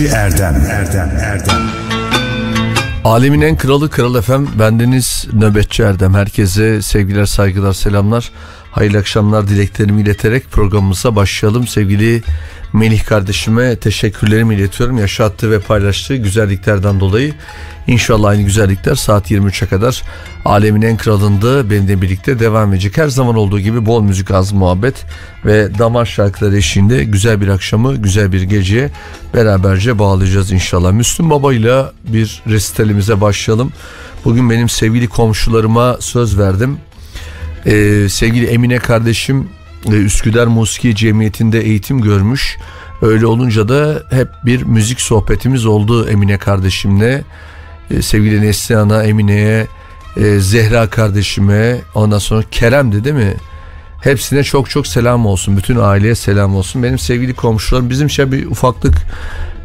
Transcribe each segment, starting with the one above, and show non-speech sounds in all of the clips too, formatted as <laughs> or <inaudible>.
Nöbetçi Erdem. Erdem Erdem. Alemin en kralı Kral Efem bendeniz Nöbetçi Erdem. Herkese sevgiler saygılar selamlar. Hayırlı akşamlar dileklerimi ileterek programımıza başlayalım. Sevgili Melih kardeşime teşekkürlerimi iletiyorum yaşattığı ve paylaştığı güzelliklerden dolayı İnşallah aynı güzellikler saat 23'e kadar alemin en kralında benimle birlikte devam edecek. Her zaman olduğu gibi bol müzik az muhabbet ve damar şarkıları eşliğinde güzel bir akşamı güzel bir geceye beraberce bağlayacağız inşallah. Müslüm Baba ile bir resitalimize başlayalım. Bugün benim sevgili komşularıma söz verdim. Ee, sevgili Emine kardeşim Üsküdar Musiki Cemiyeti'nde eğitim görmüş. Öyle olunca da hep bir müzik sohbetimiz oldu Emine kardeşimle. E, sevgili Neslihan'a, Emine'ye, e, Zehra kardeşime, ondan sonra Kerem'di değil mi? Hepsine çok çok selam olsun. Bütün aileye selam olsun. Benim sevgili komşularım bizim şey bir ufaklık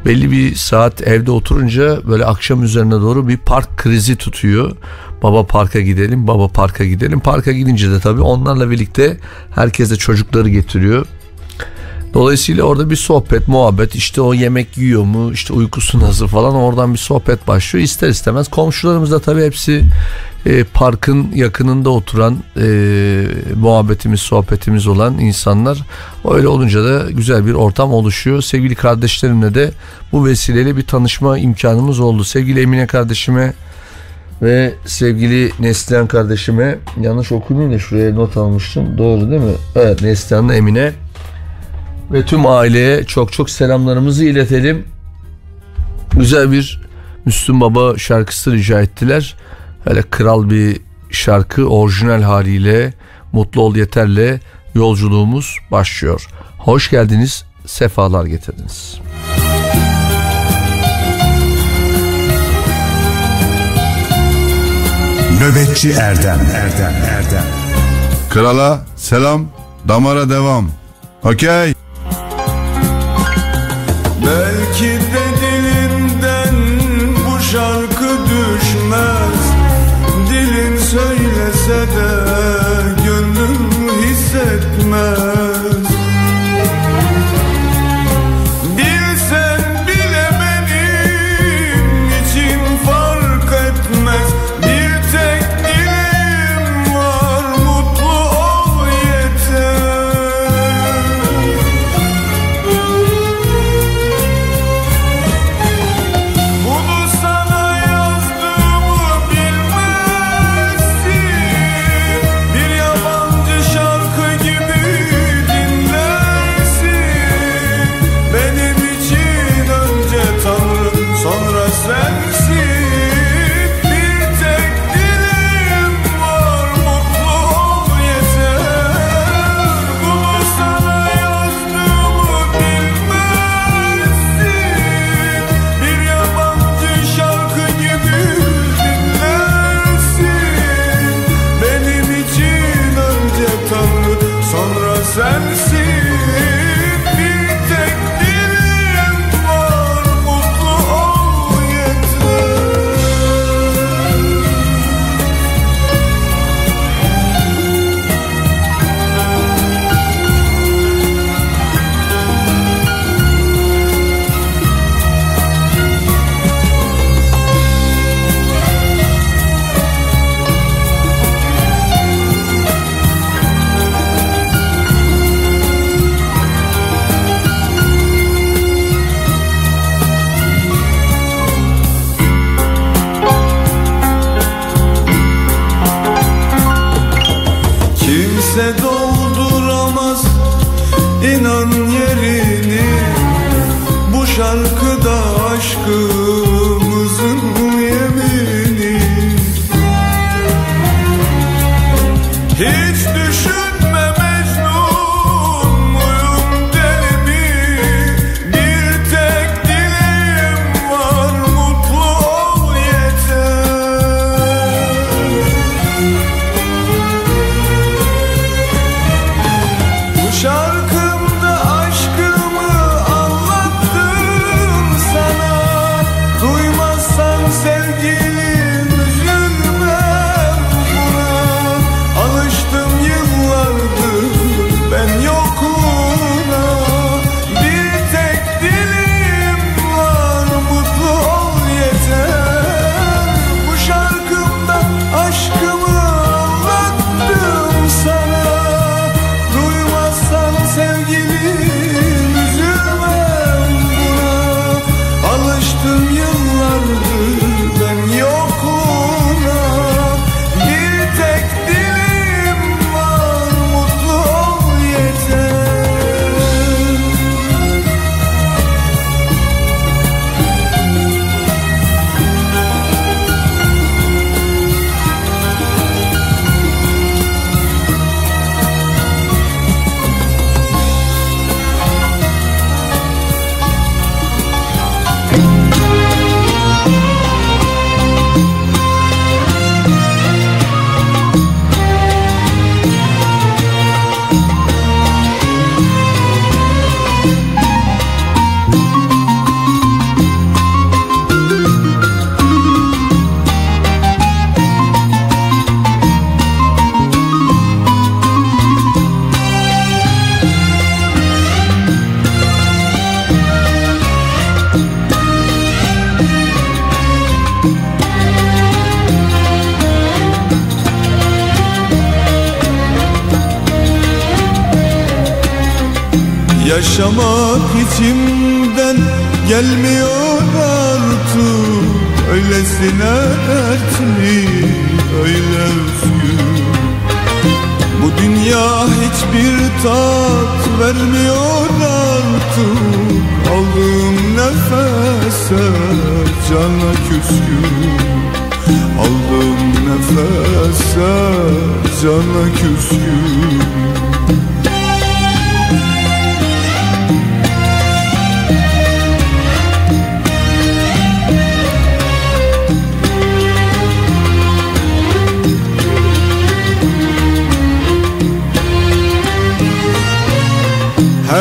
belli bir saat evde oturunca böyle akşam üzerine doğru bir park krizi tutuyor. Baba parka gidelim, baba parka gidelim. Parka gidince de tabii onlarla birlikte herkes de çocukları getiriyor. Dolayısıyla orada bir sohbet, muhabbet işte o yemek yiyor mu, işte uykusu nasıl falan oradan bir sohbet başlıyor. İster istemez komşularımız da tabii hepsi e, parkın yakınında oturan e, muhabbetimiz, sohbetimiz olan insanlar. Öyle olunca da güzel bir ortam oluşuyor. Sevgili kardeşlerimle de bu vesileyle bir tanışma imkanımız oldu. Sevgili Emine kardeşime ve sevgili Neslihan kardeşime yanlış okumuyorum da şuraya not almıştım. Doğru değil mi? Evet Neslihan'la Emine ve tüm aileye çok çok selamlarımızı iletelim. Güzel bir Müslüm Baba şarkısı rica ettiler. Öyle kral bir şarkı orijinal haliyle Mutlu Ol Yeter'le yolculuğumuz başlıyor. Hoş geldiniz, sefalar getirdiniz. Nöbetçi Erdem Erdem Erdem Krala selam, damara devam. Okey. They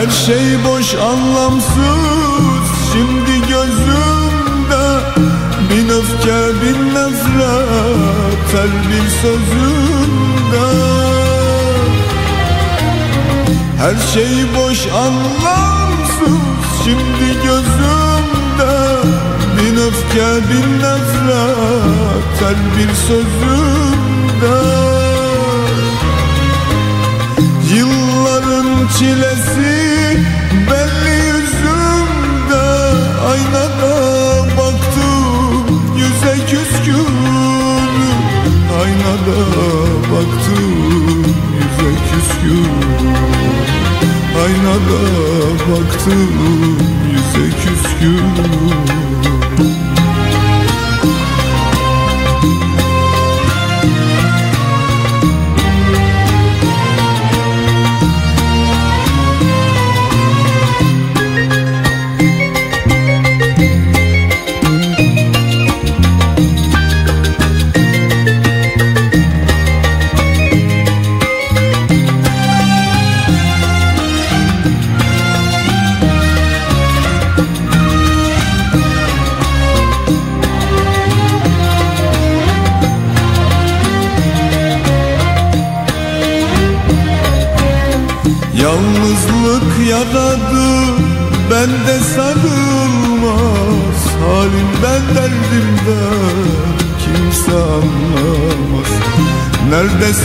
Her şey boş anlamsız. Şimdi gözümde Bin öfke bin nefret. Her bir sözünde Her şey boş anlamsız. Şimdi gözümde Bin öfke bin nefret. Her bir sözünde Yılların çilesi Aynada baktım yüze küskün. Aynada baktım yüze küskün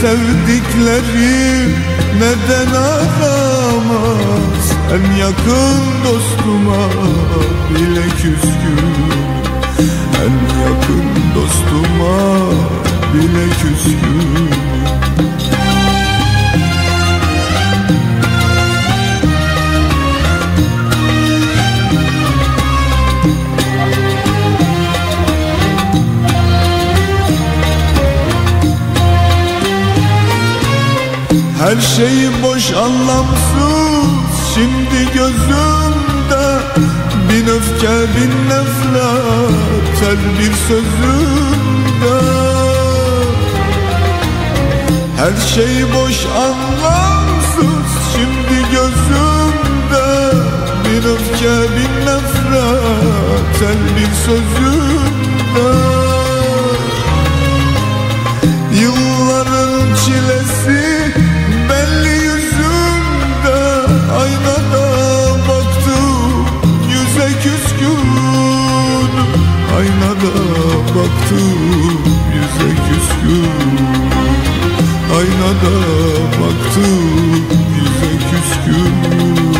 Nerede sevdiklerim neden aramaz? En yakın dostuma bile küskün. En yakın dostuma bile küskün Her şey boş anlamsız. Şimdi gözümde Bin öfke bin nefret. Her bir sözümde. Her şey boş anlamsız. Şimdi gözümde Bin öfke bin nefret. Her bir sözümde baktım yüze küskün Aynada baktım yüze küskün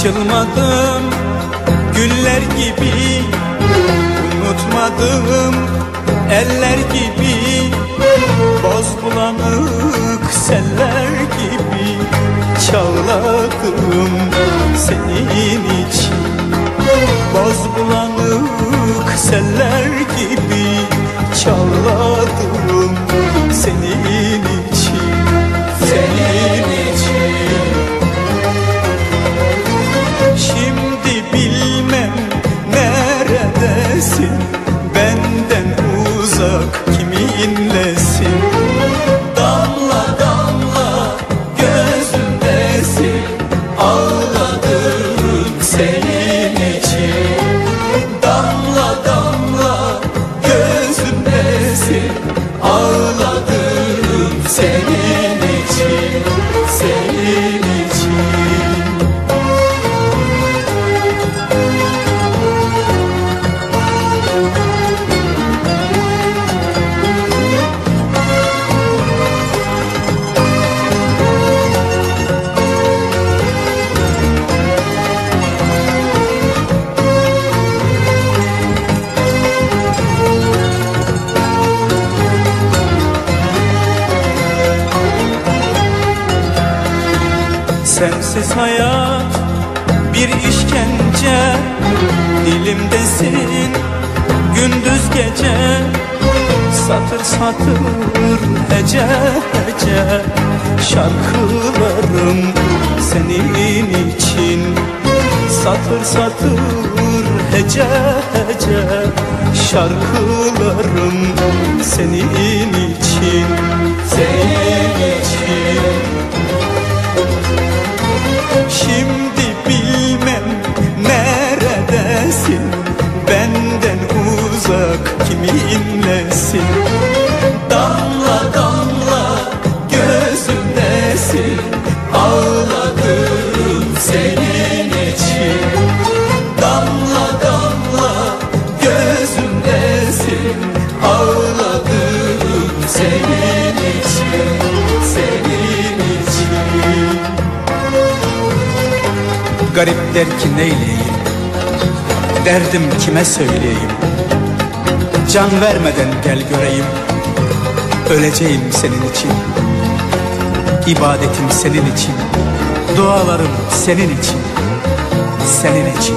Açılmadım Satır hece hece Şarkılarım senin Ağladım senin için. Senin için. Garip der ki neyleyeyim Derdim kime söyleyeyim? Can vermeden gel göreyim. Öleceğim senin için. İbadetim senin için. Dualarım senin için. Senin için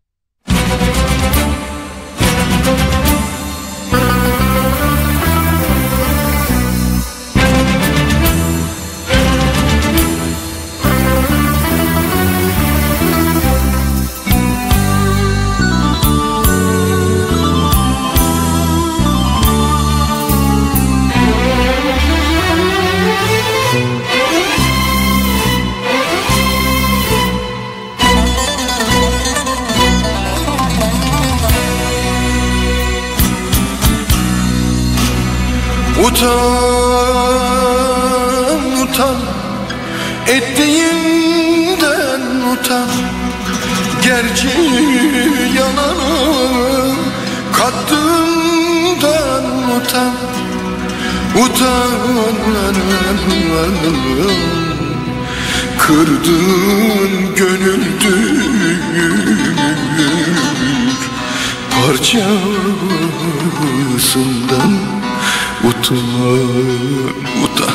Utan, utan. Ettiğinden utan. Gerçi yalanı Kattığından utan. Utan Kırdığın gönüldür Parçasından Utan, utan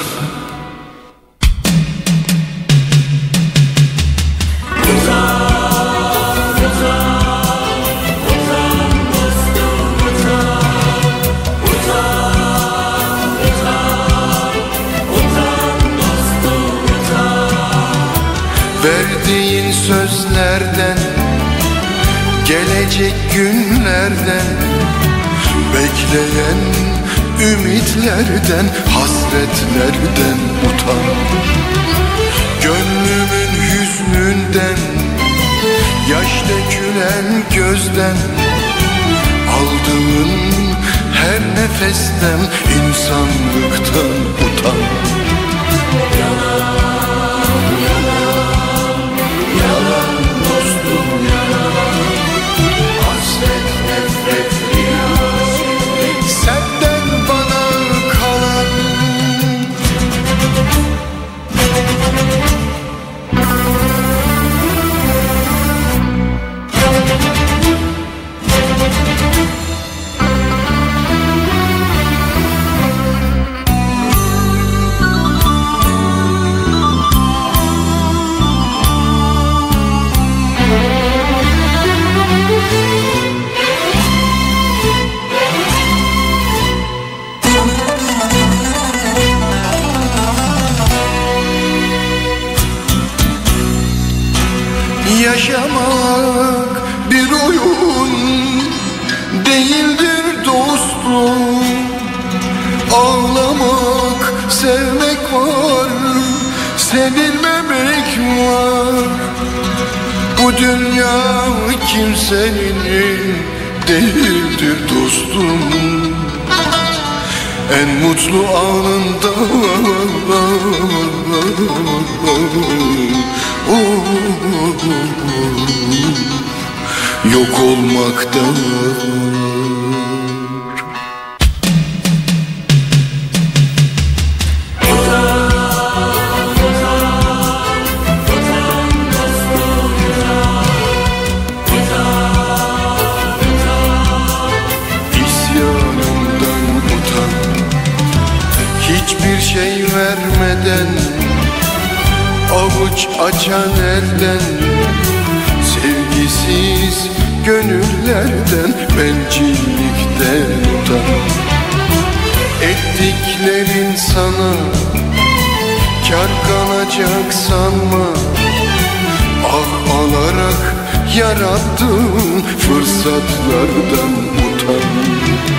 Verdiğin sözlerden Gelecek günlerden Bekleyen Ümitlerden, hasretlerden utan. Gönlümün hüznünden Yaş dökülen gözden. Aldığın her nefesten insanlıktan utan. sevilmemek var. Bu dünya kimsenin değildir dostum. En mutlu anında Yok olmakta avuç açan elden Sevgisiz gönüllerden Bencillikten utan. Ettiklerin sana Kar kalacak sanma. Ah alarak yarattığın fırsatlardan utan.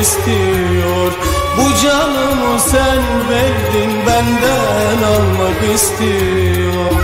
istiyor. Bu canımı sen verdin benden almak istiyor.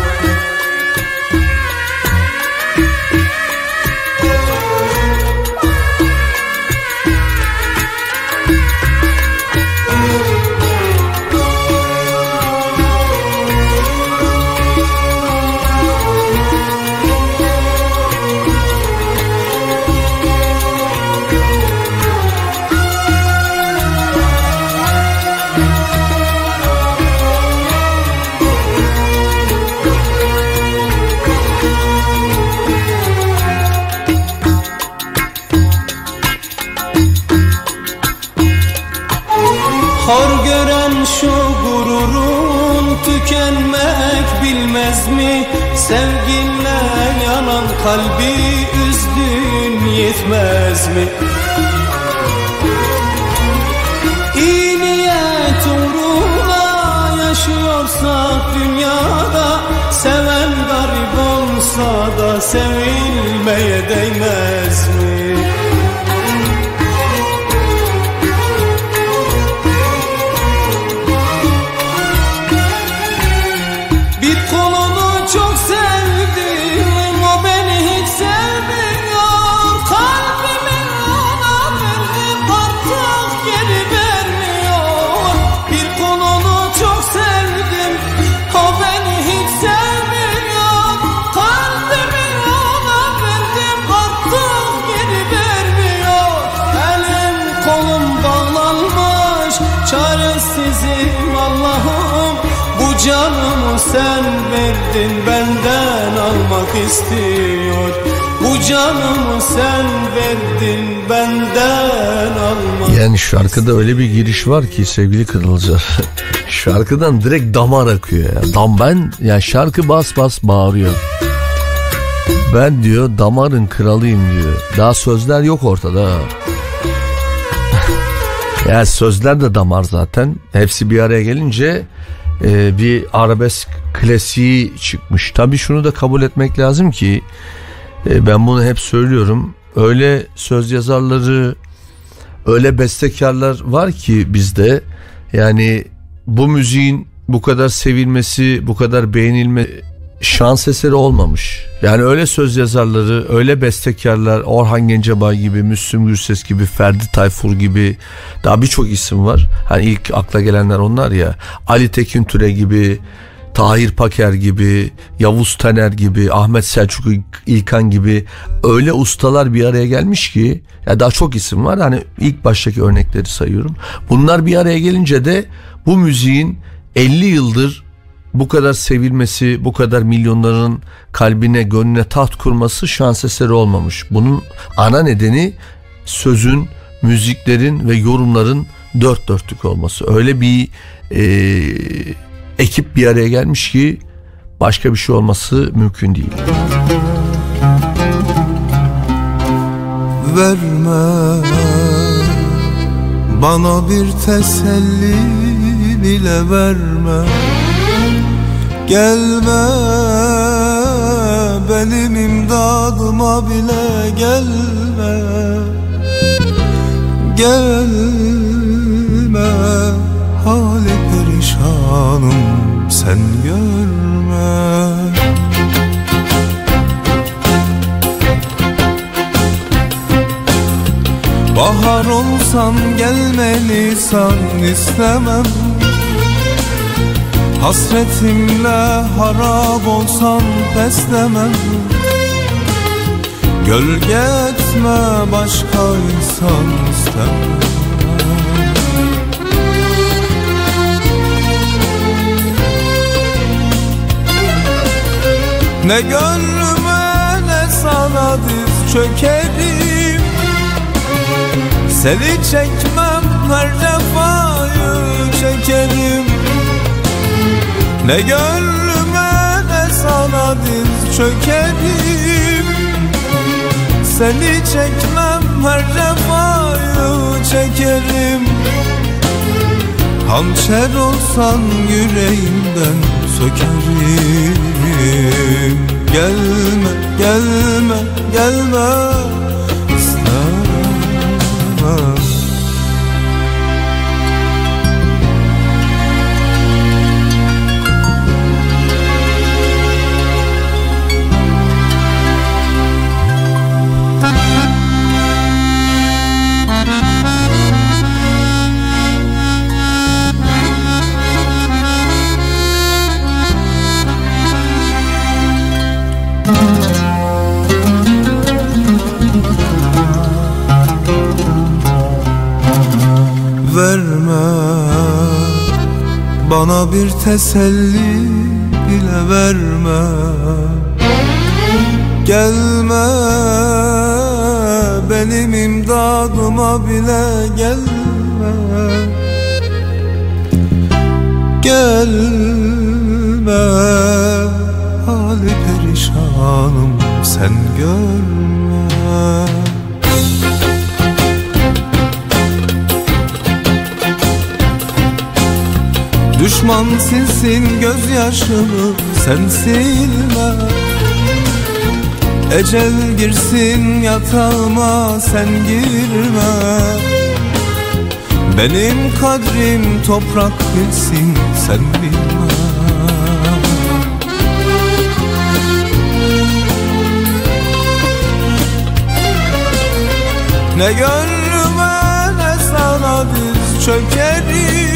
Şarkıda öyle bir giriş var ki sevgili Kırılcılar. <laughs> Şarkıdan direkt damar akıyor ya. Dam ben ya şarkı bas bas bağırıyor. Ben diyor damarın kralıyım diyor. Daha sözler yok ortada. <laughs> ya sözler de damar zaten. Hepsi bir araya gelince e, bir arabesk klasiği çıkmış. Tabii şunu da kabul etmek lazım ki e, ben bunu hep söylüyorum. Öyle söz yazarları öyle bestekarlar var ki bizde yani bu müziğin bu kadar sevilmesi, bu kadar beğenilme şans eseri olmamış. Yani öyle söz yazarları, öyle bestekarlar, Orhan Gencebay gibi, Müslüm Gürses gibi, Ferdi Tayfur gibi daha birçok isim var. Hani ilk akla gelenler onlar ya. Ali Tekin Türe gibi, Tahir Paker gibi, Yavuz Taner gibi, Ahmet Selçuk İlkan gibi öyle ustalar bir araya gelmiş ki ya daha çok isim var. Hani ilk baştaki örnekleri sayıyorum. Bunlar bir araya gelince de bu müziğin 50 yıldır bu kadar sevilmesi, bu kadar milyonların kalbine, gönlüne taht kurması şans eseri olmamış. Bunun ana nedeni sözün, müziklerin ve yorumların dört dörtlük olması. Öyle bir e, ekip bir araya gelmiş ki başka bir şey olması mümkün değil. verme Bana bir teselli bile verme Gelme benim imdadıma bile gelme Gelme hali perişanım sen görme. Bahar olsan gelmeli san istemem. Hasretimle harap olsan pes demem Gölge etme başka insan istemem Ne gönlüme ne sana diz çökerim. Seni çekmem her cefayı çekerim. Ne gönlüme ne sana diz çökerim. Seni çekmem her cefayı çekerim. Hançer olsan yüreğimden sökerim. Gelme, gelme, gelme. İstemem bir teselli bile verme. Gelme benim imdadıma bile gelme. Gelme hali perişanım sen görme Düşman silsin gözyaşını sen silme. Ecel girsin yatağıma sen girme. Benim kadrim toprak bilsin sen bilme. Ne gönlüme ne sana diz çökerim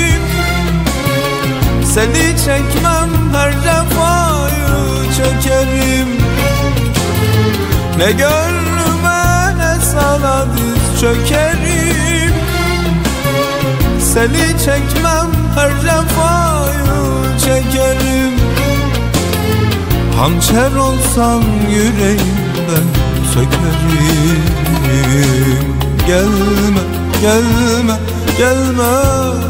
Seni çekmem her defayı çekerim. Ne gönlüme ne sana diz çökerim. Seni çekmem her defayı çekerim. Hançer olsan yüreğimden sökerim. Gelme, gelme, gelme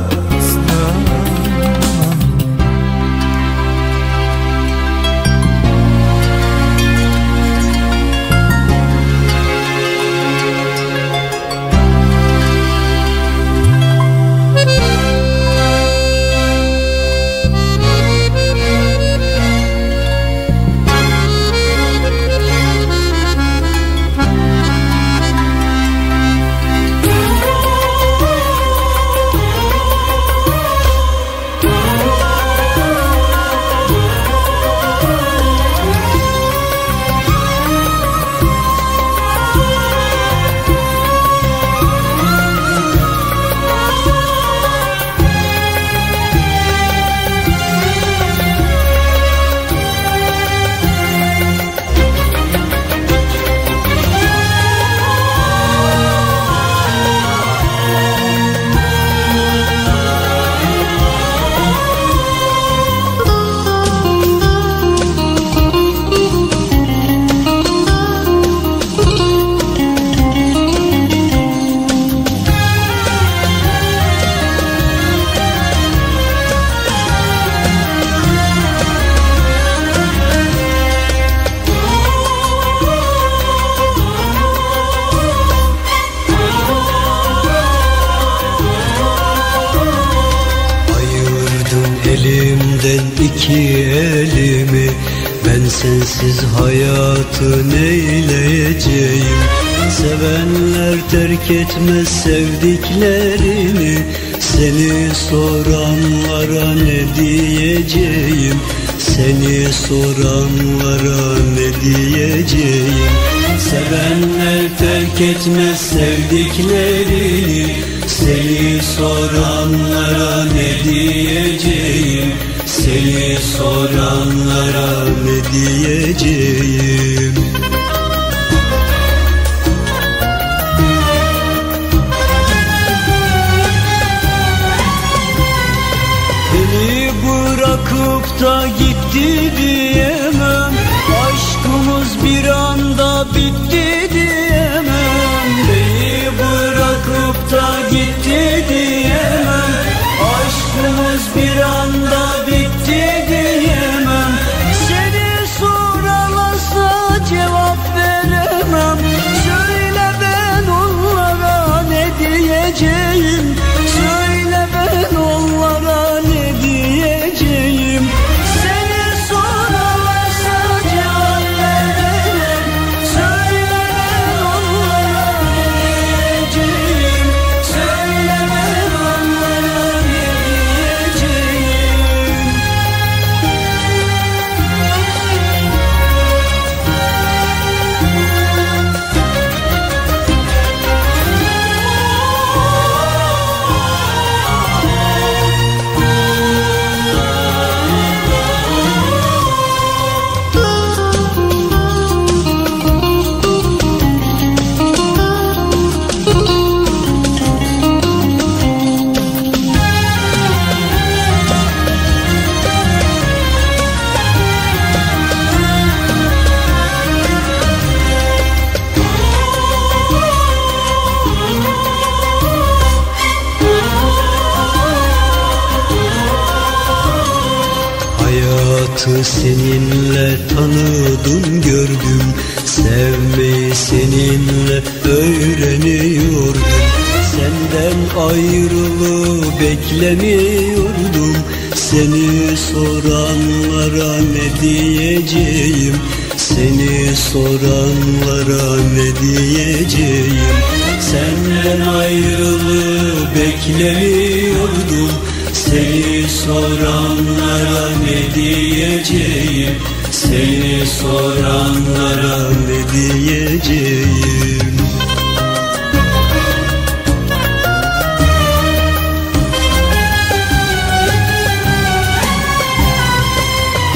etmez sevdiklerini Seni soranlara ne diyeceğim? Seni soranlara ne diyeceğim? Sevenler terk etmez sevdiklerini Seni soranlara ne diyeceğim? Seni soranlara ne diyeceğim beklemiyordum Seni soranlara ne diyeceğim? Seni soranlara ne diyeceğim?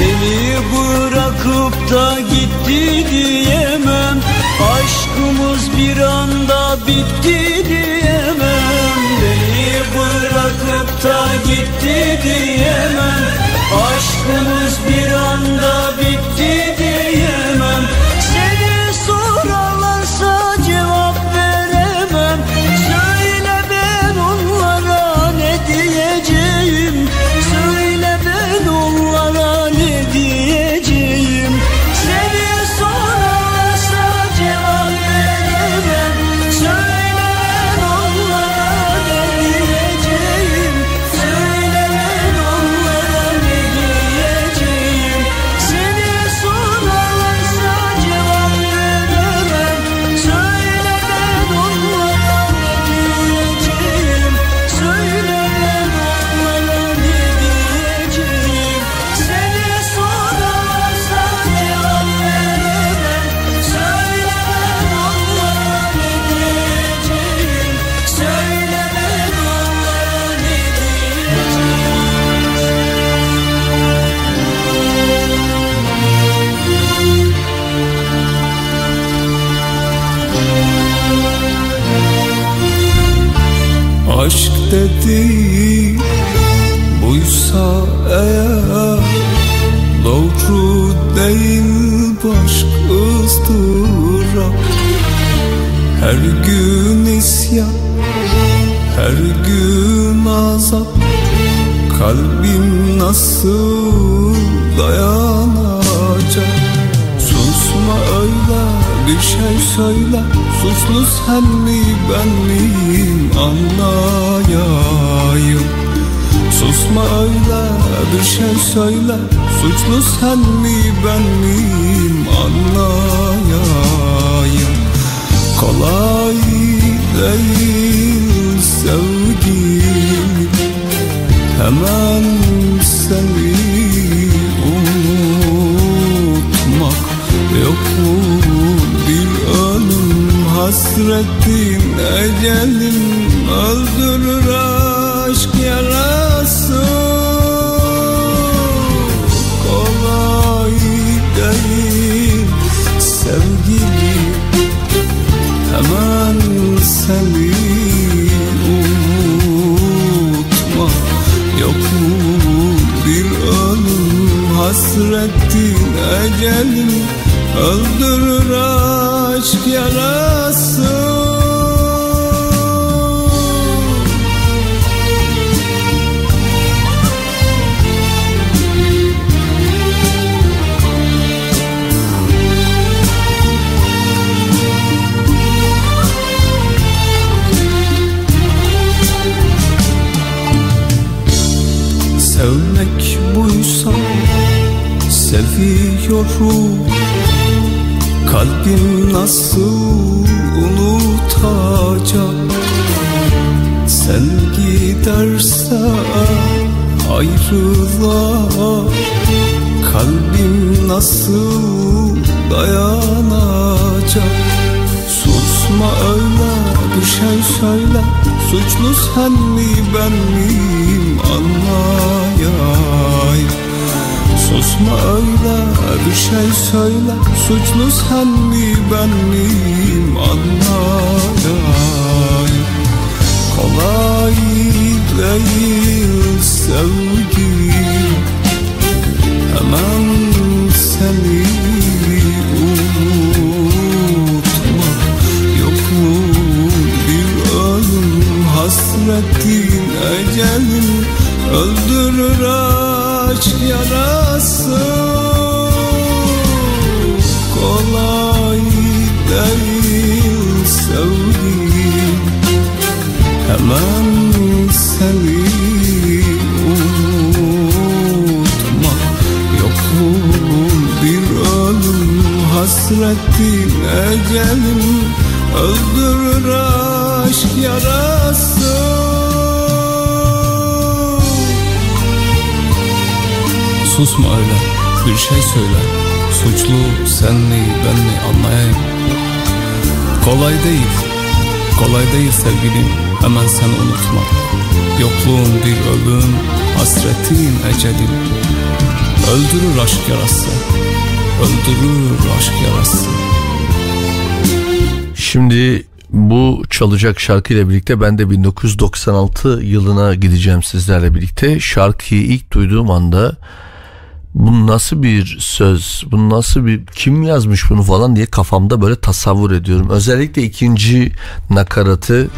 Beni bırakıp da gitti diyemem. Aşkımız bir anda bitti da gitti diyemem. Aşkımız bir Her gün isyan her gün azap. Kalbim nasıl dayanacak? Susma öyle bir şey söyle. Suçlu sen mi ben miyim? Anlayayım. Susma öyle bir şey söyle. Suçlu sen mi ben miyim? Anlayayım Kolay değil sevgim. Hemen seni unutmak Yok mu? Bir ölüm hasretin ecelin Öldürür aşk yarası seni unutma. Yok mu bir ölüm hasretin ecelin Öldürür aşk yarası buysa seviyorum. Kalbim nasıl unutacak? Sen gidersen ayrılığa Kalbim nasıl dayanacak? Susma öyle şey söyle Suçlu sen mi ben miyim? Anlayayım. Susma öyle bir şey söyle Suçlu sen mi ben miyim? Anlayayım. Kolay değil sevgim. Hemen ecelin Öldürür aşk yarası. Kolay değil sevdiğim Hemen seni unutma. Yokluğun bir ölüm hasretin ecelin Öldürür aşk yarası Susma öyle bir şey söyle. Suçlu sen mi ben mi anlayayım? Kolay değil Kolay değil sevgilim. Hemen sen unutma. Yokluğun bir ölüm hasretin ecelin Öldürür aşk yarası Öldürür aşk yarası. Şimdi bu çalacak şarkıyla birlikte ben de 1996 yılına gideceğim sizlerle birlikte. Şarkıyı ilk duyduğum anda bu nasıl bir söz, bu nasıl bir kim yazmış bunu falan diye kafamda böyle tasavvur ediyorum. Özellikle ikinci nakaratı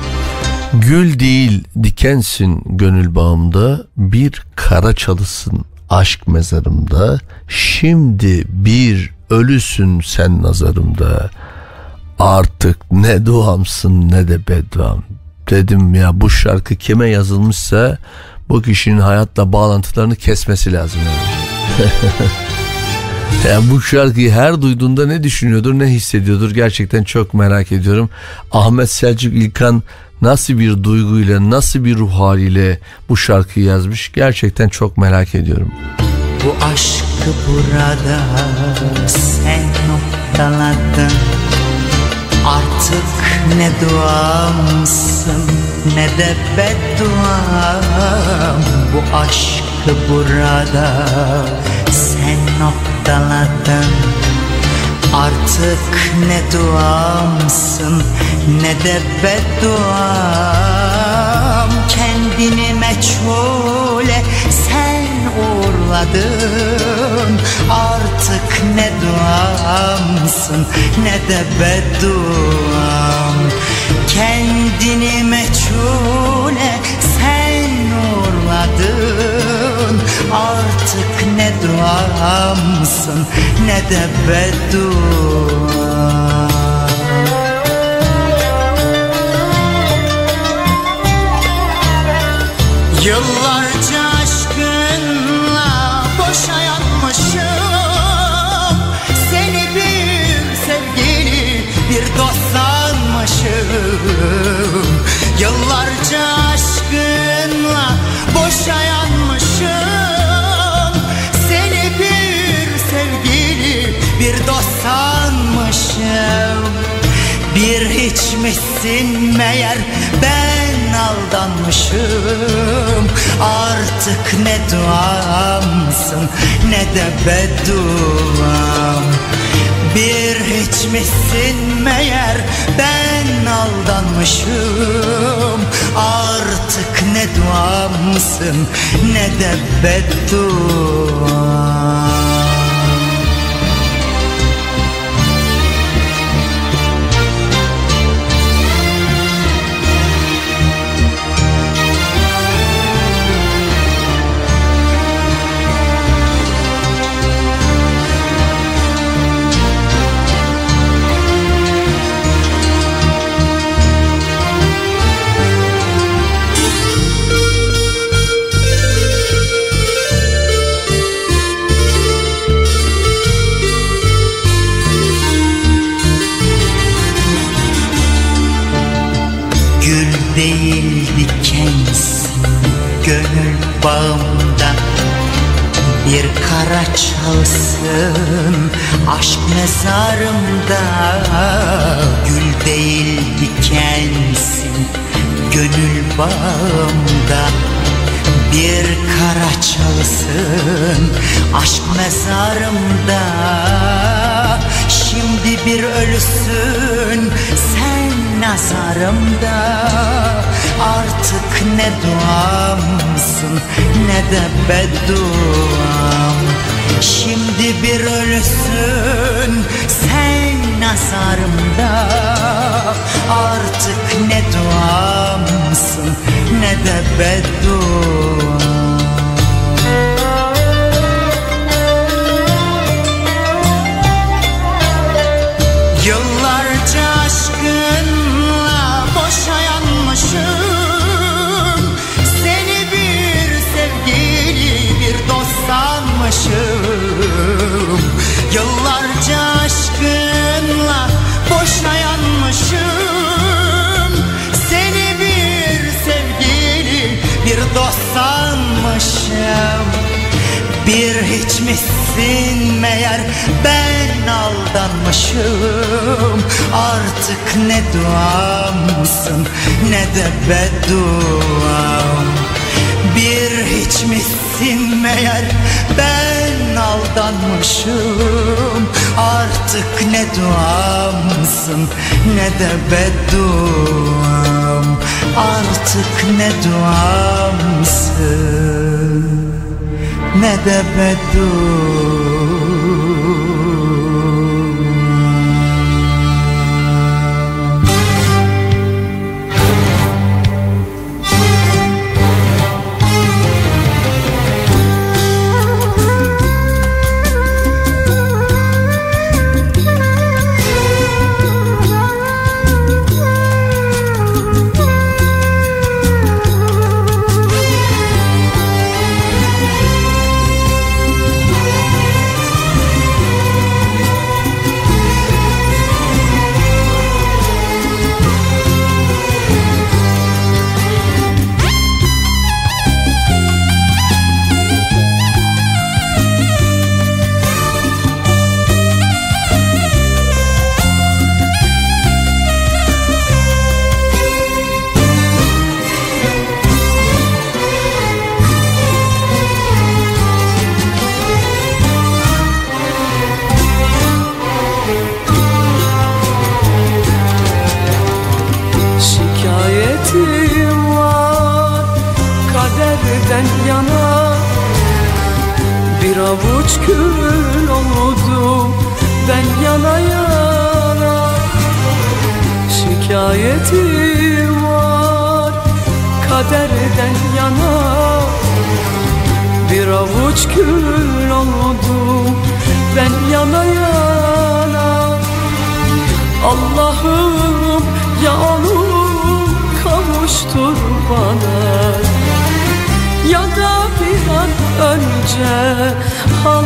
Gül değil dikensin gönül bağımda bir kara çalısın aşk mezarımda şimdi bir ölüsün sen nazarımda artık ne duamsın ne de bedduam dedim ya bu şarkı kime yazılmışsa bu kişinin hayatla bağlantılarını kesmesi lazım yani. <laughs> Yani bu şarkıyı her duyduğunda ne düşünüyordur ne hissediyordur gerçekten çok merak ediyorum. Ahmet Selçuk İlkan nasıl bir duyguyla nasıl bir ruh haliyle bu şarkıyı yazmış gerçekten çok merak ediyorum. Bu aşkı burada sen noktaladın Artık ne duamsın ne de bedduam. Bu aşkı burada sen noktaladın. Artık ne duamsın ne de bedduam. Kendini meçhule sen uğurladın Artık ne duamsın ne de bedduam. Kendini meçhule sen uğurladın Artık ne duamsın ne de bedduam. Yıllarca boşa yanmışım Seni bir sevgili bir dost sanmışım. Bir hiç misin meğer ben aldanmışım. Artık ne duamsın ne de bedduam Bir hiç misin meğer. Ben aldanmışım. Artık ne duamsın ne de bedduam çalsın aşk mezarımda Gül değil dikensin gönül bağımda Bir kara çalsın. Aşk mezarımda Şimdi bir ölüsün. Sen nazarımda Artık ne duamsın ne de bedduam Şimdi bir ölüsün. Sen nazarımda. Artık ne duamsın ne de bedduam aldanmışım Bir hiç misin meğer ben aldanmışım. Artık ne duamsın ne de bedduam. Bir hiç misin meğer ben aldanmışım. Artık ne duamsın ne de bedduam. Artık ne duamsın ne de bedduam al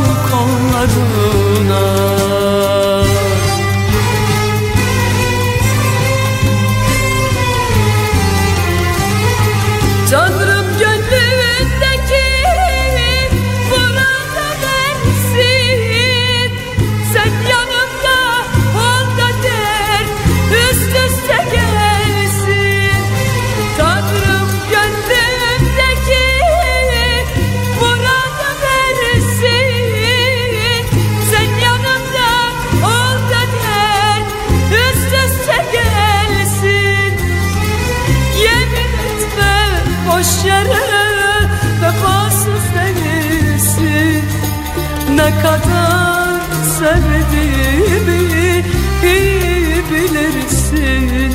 sevdiğimi iyi bilirsin.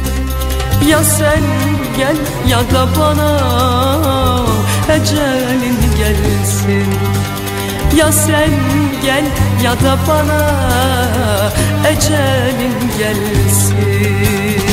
Ya sen gel ya da bana ecelin gelsin. Ya sen gel ya da bana ecelin gelsin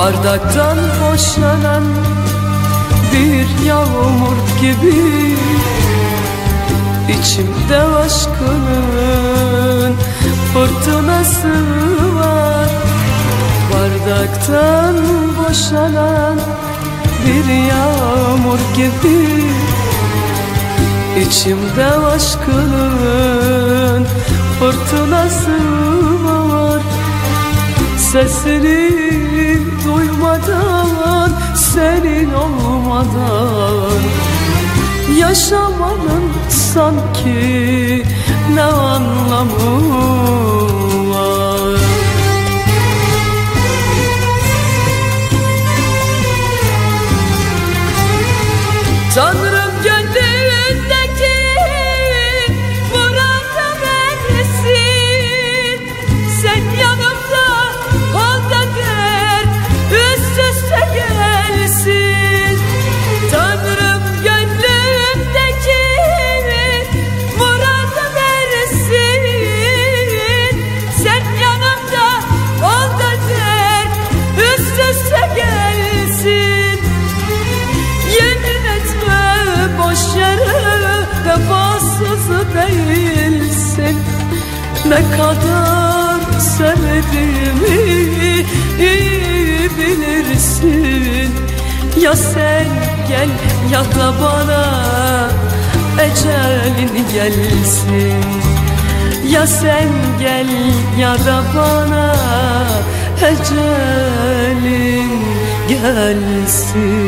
Bardaktan boşanan bir yağmur gibi İçimde aşkının fırtınası var. Bardaktan boşanan bir yağmur gibi İçimde aşkının fırtınası var Sesini duymadan senin olmadan. Yaşamanın sanki ne anlamı ne kadar sevdiğimi iyi bilirsin. Ya sen gel ya da bana ecelin gelsin. Ya sen gel ya da bana ecelin gelsin.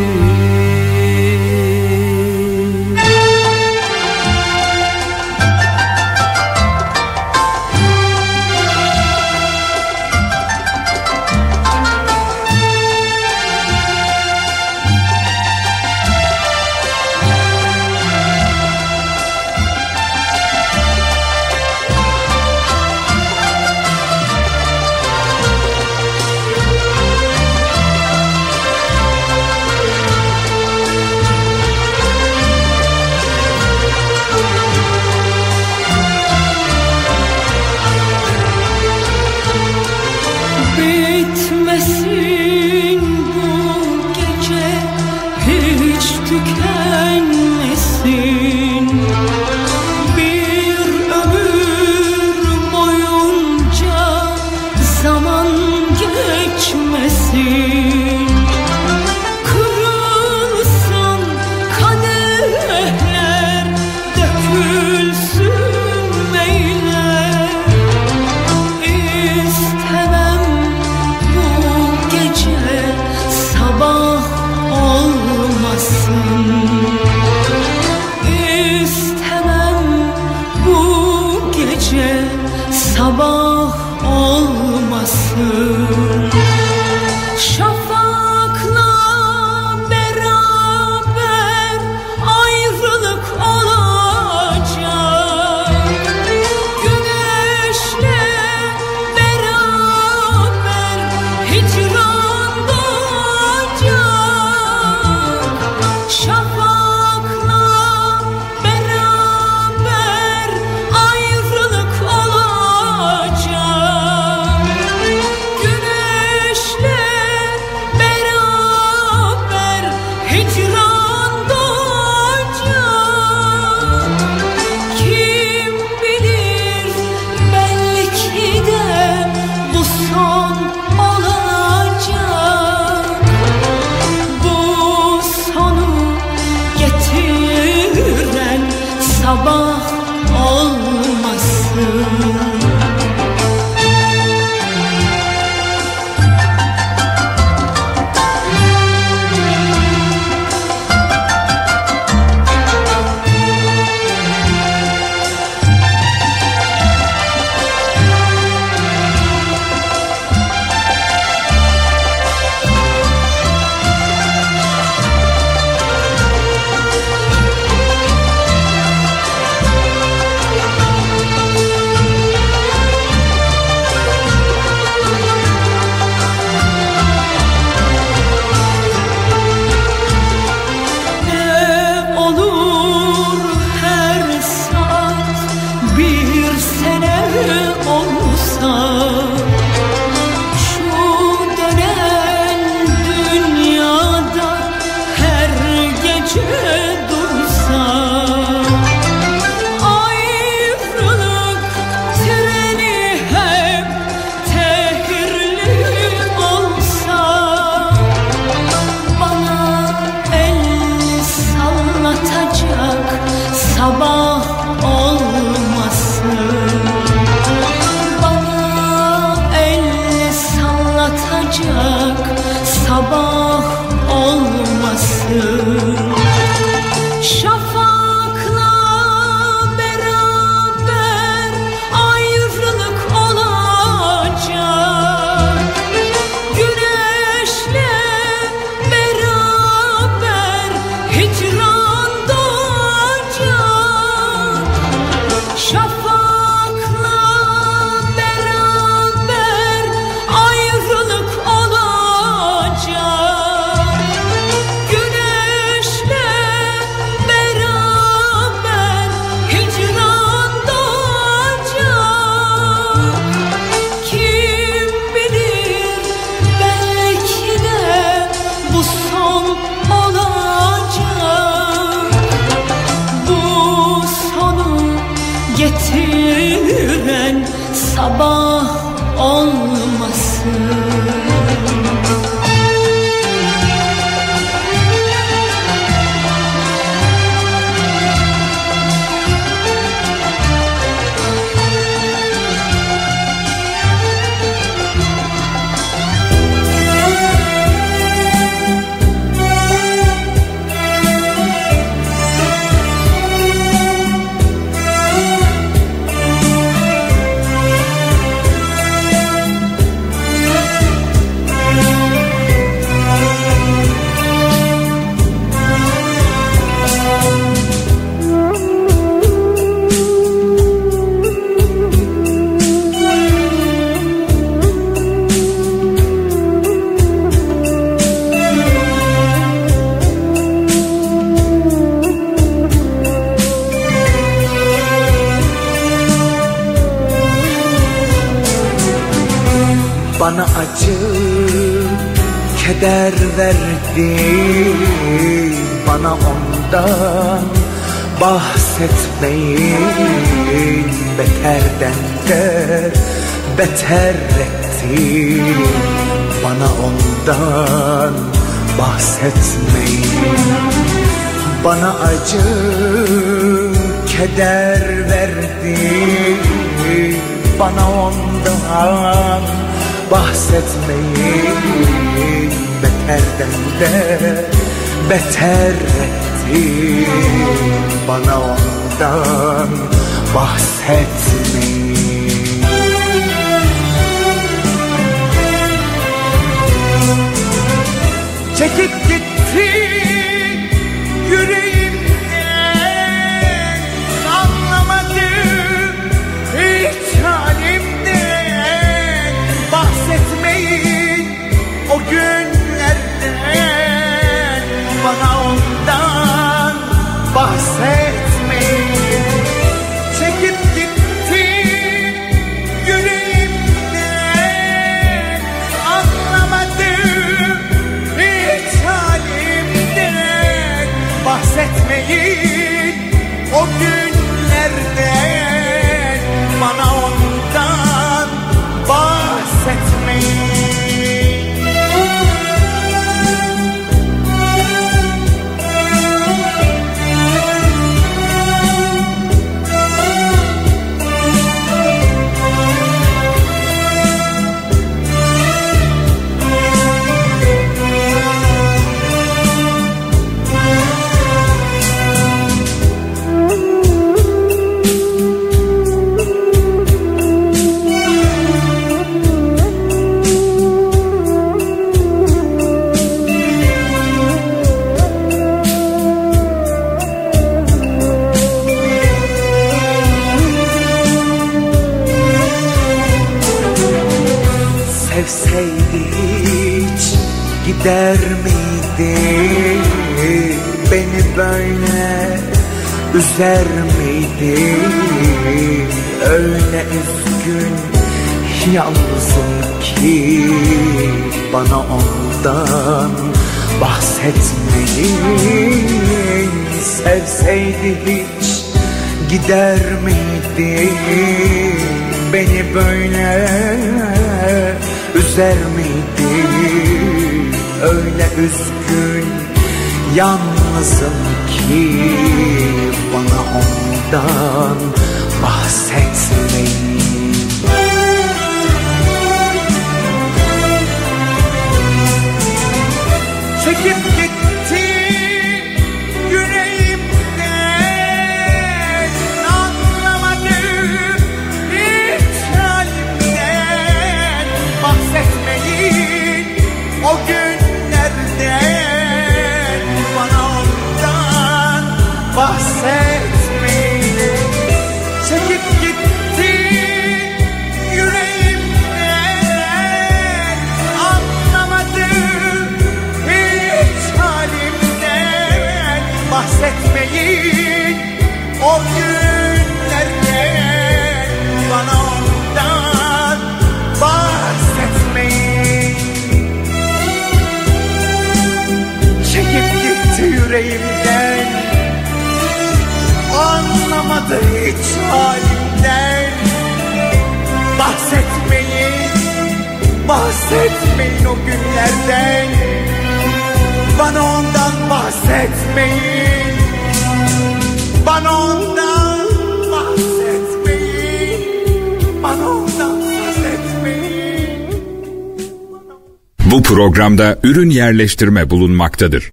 kapsamda ürün yerleştirme bulunmaktadır.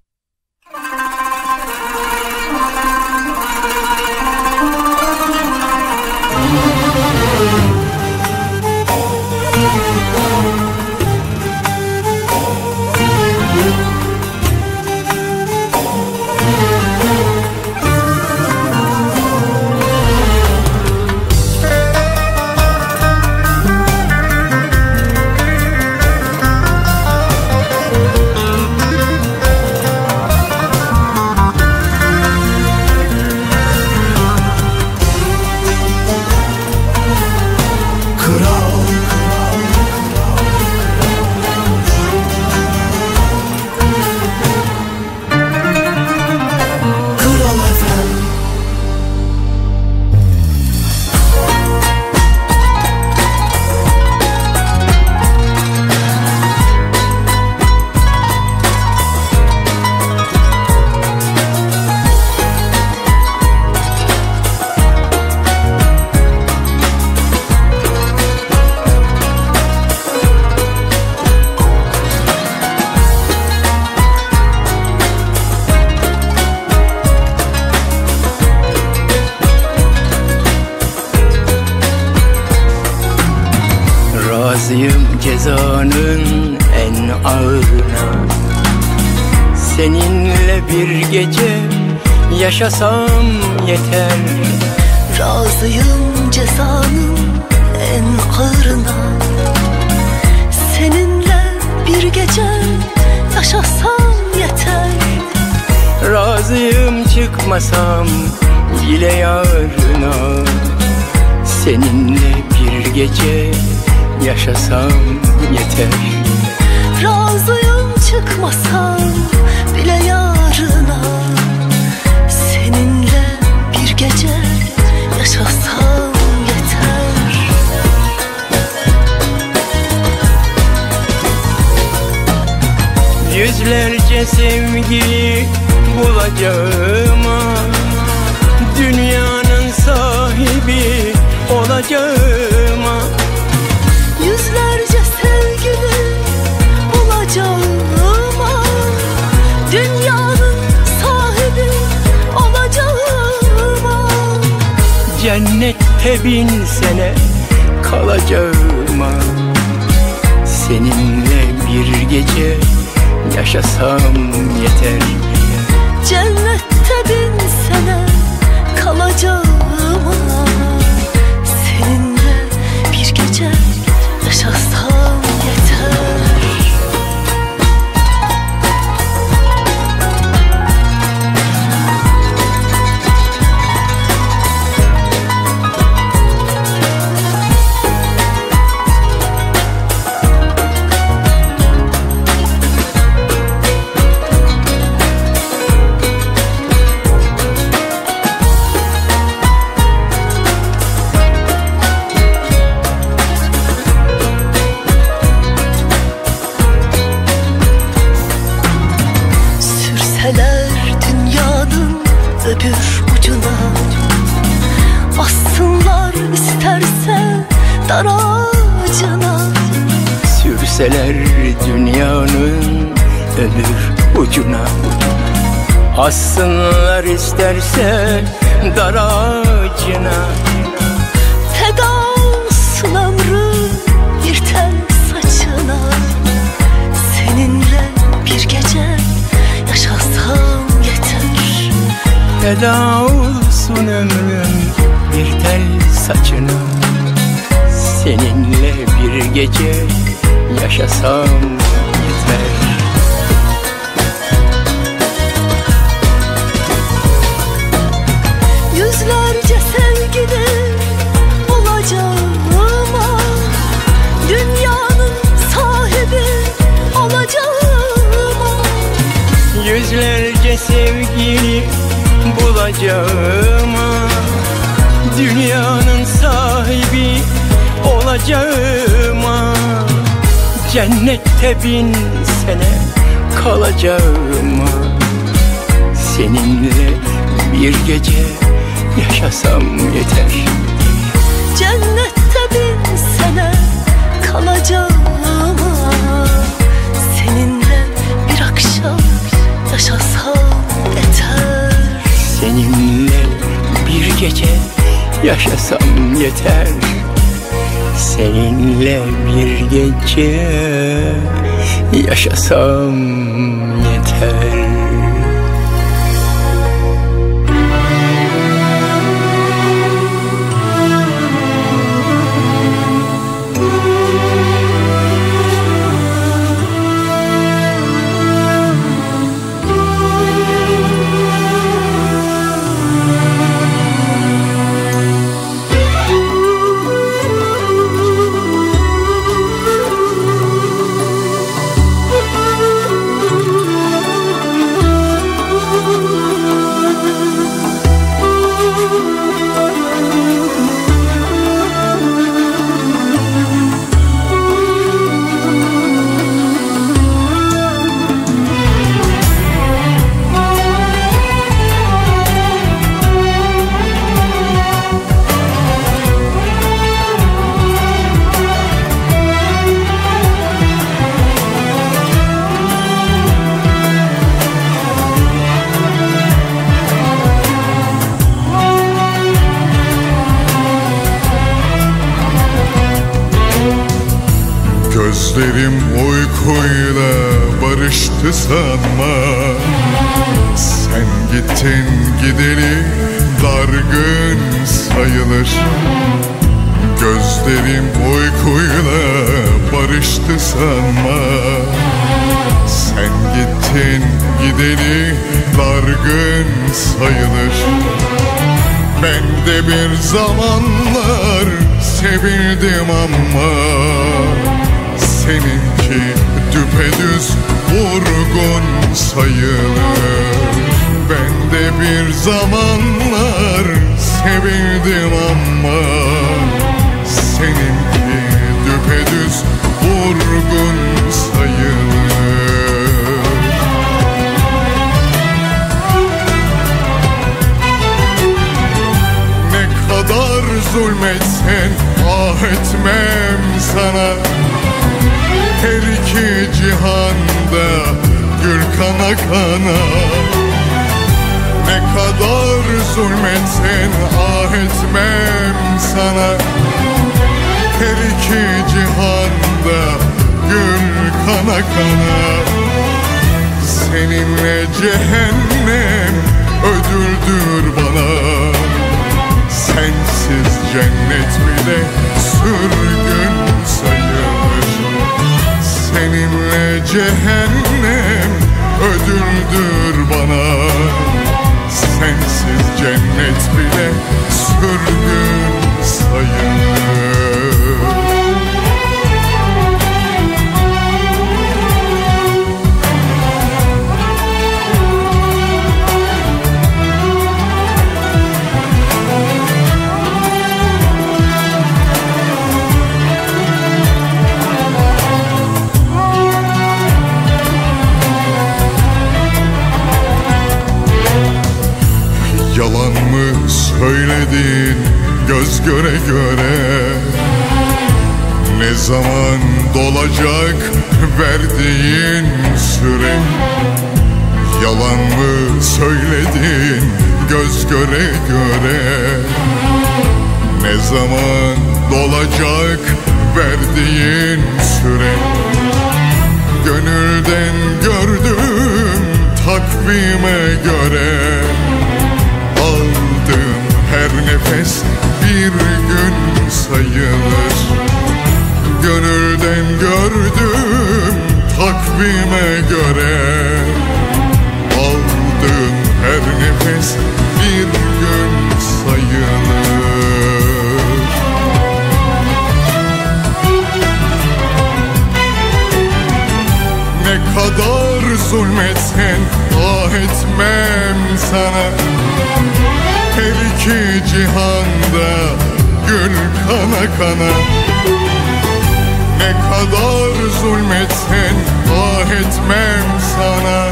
Feda olsun ömrüm bir tel saçına Seninle bir gece yaşasam yeter olacağıma Dünyanın sahibi olacağıma Cennette bin sene kalacağıma Seninle bir gece yaşasam yeter. Cennette bin sene kalacağıma Seninle bir akşam yaşasam yeter. Seninle bir gece yaşasam yeter. Seninle bir gece yaşasam yeter Gözlerim uykuyla barıştı sanma. Sen gittin gideli dargın sayılır. Gözlerim uykuyla barıştı sanma. Sen gittin gideli dargın sayılır. Ben de bir zamanlar sevildim ama Seninki düpedüz vurgun sayılır. Ben de bir zamanlar sevildim ama Seninki düpedüz vurgun sayılır. Zulmetsen ah etmem sana Her iki cihanda gül kana kana. Ne kadar zulmetsen ah etmem sana. Her iki cihanda gül kana kana. Seninle cehennem ödüldür bana Sensiz cennet bile sürgün sayılır? Seninle cehennem ödüldür bana. Sensiz cennet bile sürgün sayılır söyledin göz göre göre. Ne zaman dolacak verdiğin süre? Yalan mı söyledin göz göre göre? Ne zaman dolacak verdiğin süre? Gönülden gördüm takvime göre nefes bir gün sayılır. Gönülden gördüm takvime göre. Aldığım her nefes bir gün sayılır. Ne kadar zulmetsen ah etmem sana Her iki cihanda gül kana kana. Ne kadar zulmetsen ah etmem sana.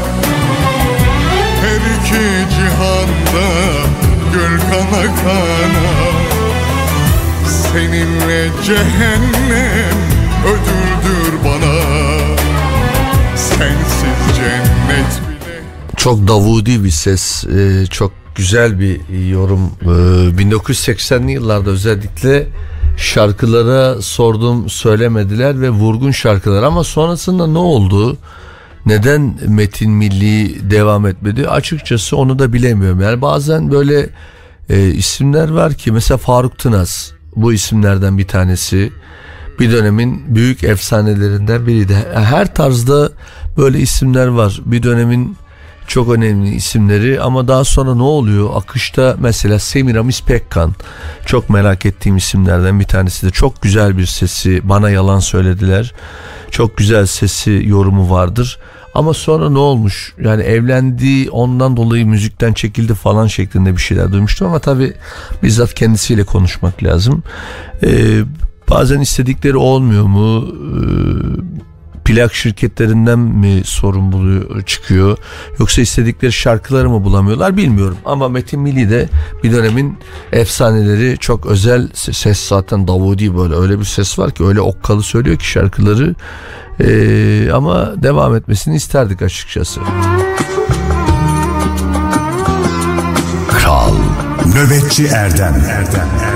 Her iki cihanda gül kana kana. Seninle cehennem ödüldür bana. Sensiz cennet Çok Davudi bir ses, e, çok güzel bir yorum. E, 1980'li yıllarda özellikle şarkılara sordum söylemediler ve vurgun şarkılar ama sonrasında ne oldu? Neden Metin Milli devam etmedi? Açıkçası onu da bilemiyorum. Yani bazen böyle e, isimler var ki mesela Faruk Tınaz bu isimlerden bir tanesi. Bir dönemin büyük efsanelerinden biriydi. Her tarzda böyle isimler var. Bir dönemin çok önemli isimleri ama daha sonra ne oluyor? Akışta mesela Semiramis Pekkan çok merak ettiğim isimlerden bir tanesi de çok güzel bir sesi bana yalan söylediler. Çok güzel sesi yorumu vardır. Ama sonra ne olmuş? Yani evlendiği ondan dolayı müzikten çekildi falan şeklinde bir şeyler duymuştum ama tabi bizzat kendisiyle konuşmak lazım. Ee, bazen istedikleri olmuyor mu? Ee, plak şirketlerinden mi sorun buluyor, çıkıyor? Yoksa istedikleri şarkıları mı bulamıyorlar? Bilmiyorum. Ama Metin Milli de bir dönemin efsaneleri çok özel ses zaten Davudi böyle. Öyle bir ses var ki öyle okkalı söylüyor ki şarkıları. Ee, ama devam etmesini isterdik açıkçası. Kral Nöbetçi Erdem Erdem Erdem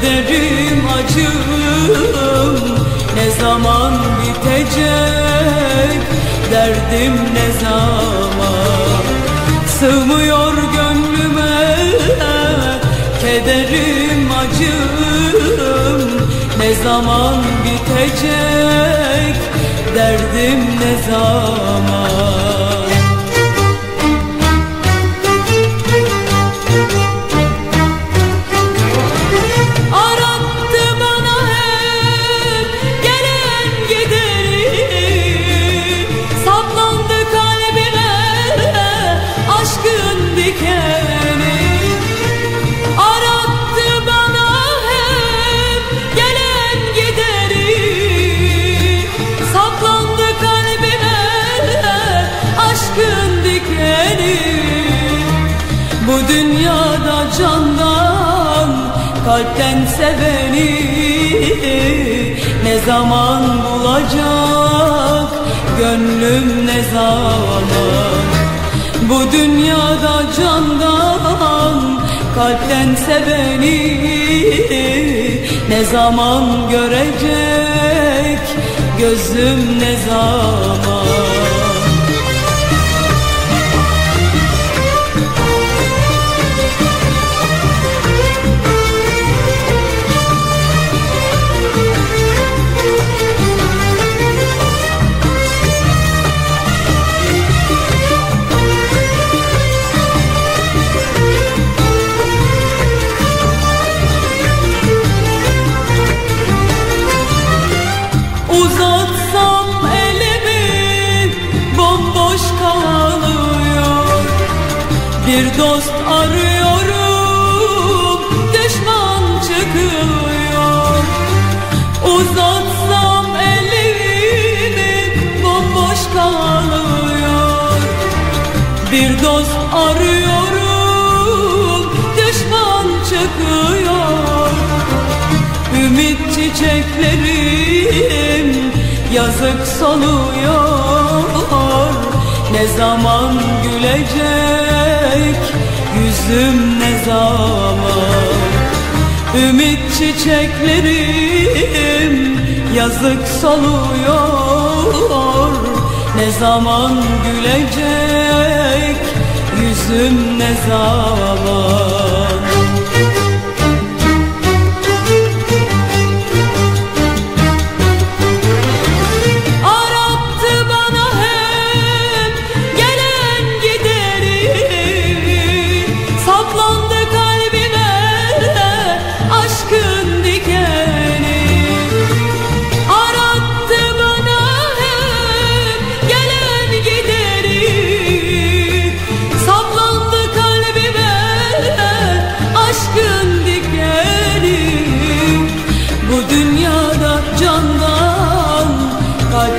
Kederim acım. Ne zaman bitecek? Derdim ne zaman? Sığmıyor gönlüme. Kederim acım. Ne zaman bitecek? Derdim ne zaman? Zaman bulacak? Gönlüm ne zaman? Bu dünyada candan kalpten seveni Ne zaman görecek? Gözüm ne zaman Bir dost arıyorum düşman çıkıyor. Uzatsam elimi bomboş kalıyor. Bir dost arıyorum düşman çıkıyor. Ümit çiçeklerim yazık soluyor Ne zaman gülecek yüzüm ne zaman? Ümit çiçeklerim yazık soluyor. Ne zaman gülecek yüzüm ne zaman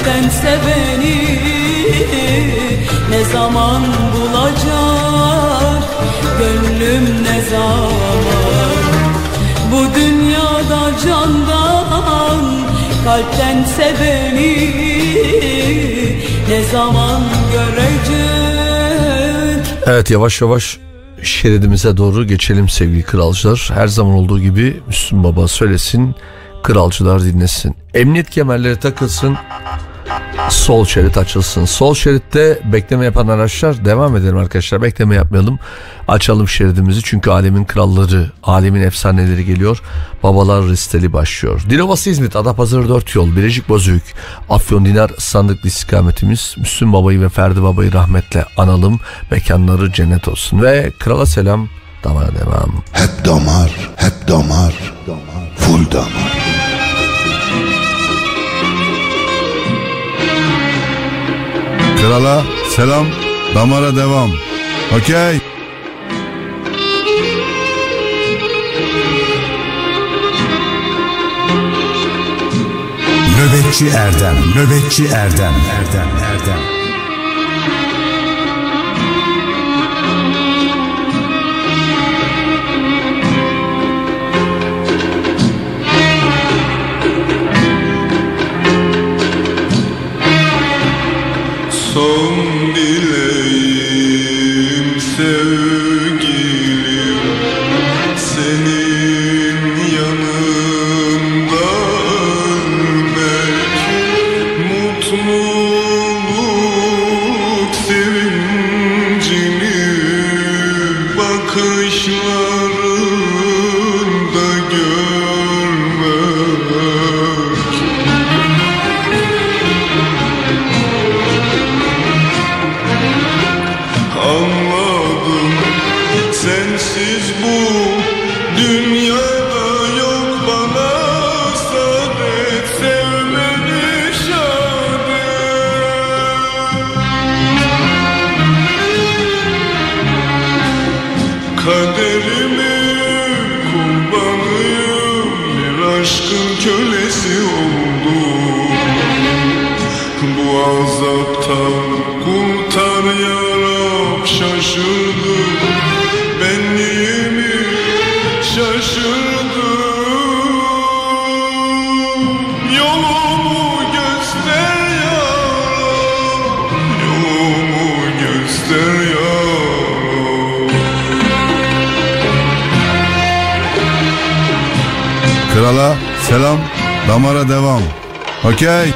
kalpten seveni Ne zaman bulacak gönlüm ne zaman Bu dünyada candan kalpten seveni Ne zaman görecek Evet yavaş yavaş şeridimize doğru geçelim sevgili kralcılar. Her zaman olduğu gibi Müslüm Baba söylesin, kralcılar dinlesin. Emniyet kemerleri takılsın, sol şerit açılsın. Sol şeritte bekleme yapan araçlar devam edelim arkadaşlar. Bekleme yapmayalım. Açalım şeridimizi çünkü alemin kralları, alemin efsaneleri geliyor. Babalar listeli başlıyor. Dilovası İzmit, Adapazarı 4 yol, Bilecik Bozüyük, Afyon Dinar sandıklı istikametimiz. Müslüm Baba'yı ve Ferdi Baba'yı rahmetle analım. Mekanları cennet olsun. Ve krala selam, damara devam. Hep damar, hep damar, full damar. Krala selam, damara devam. Okey. Nöbetçi Erdem, nöbetçi Erdem, Erdem, Erdem. Selam, damara devam. Okey.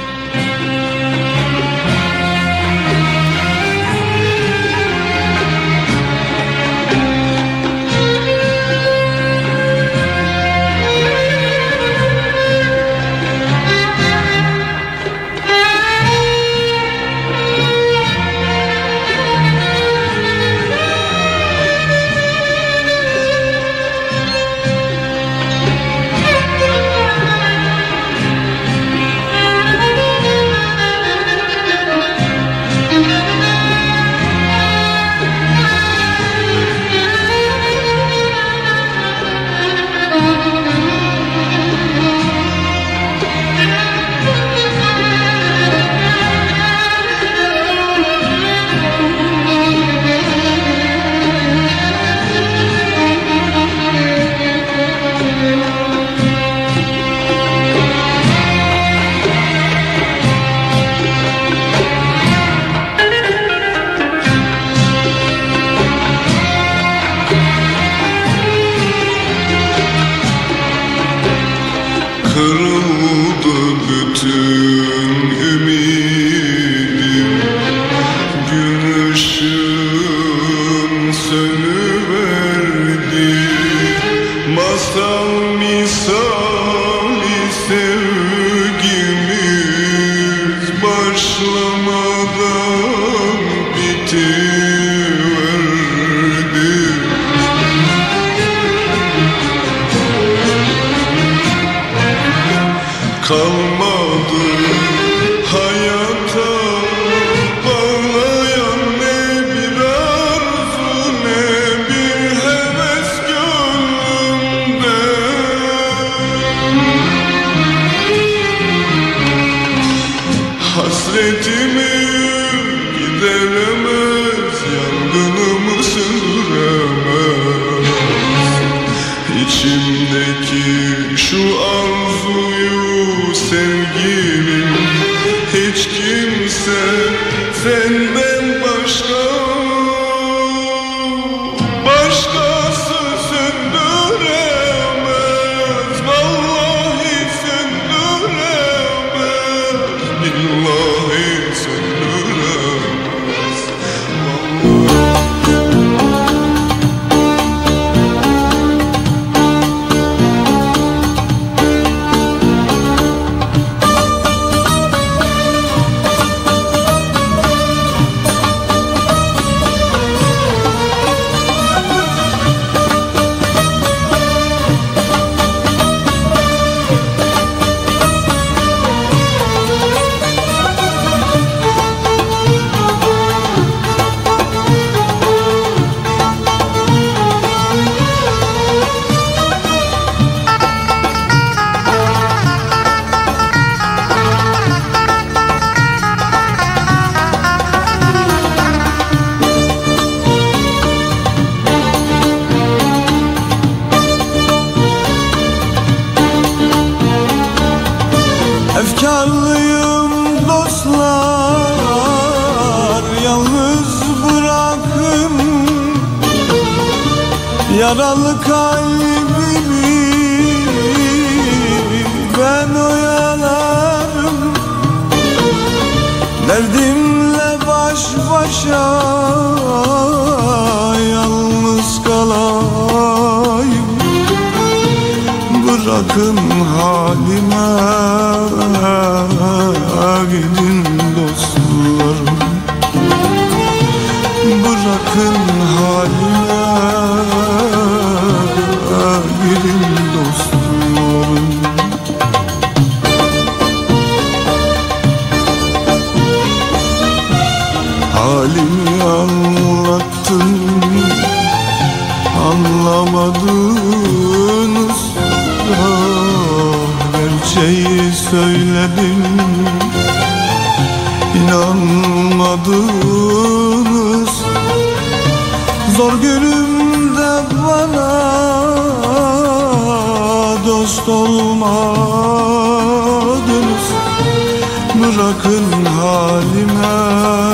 Bırakın halime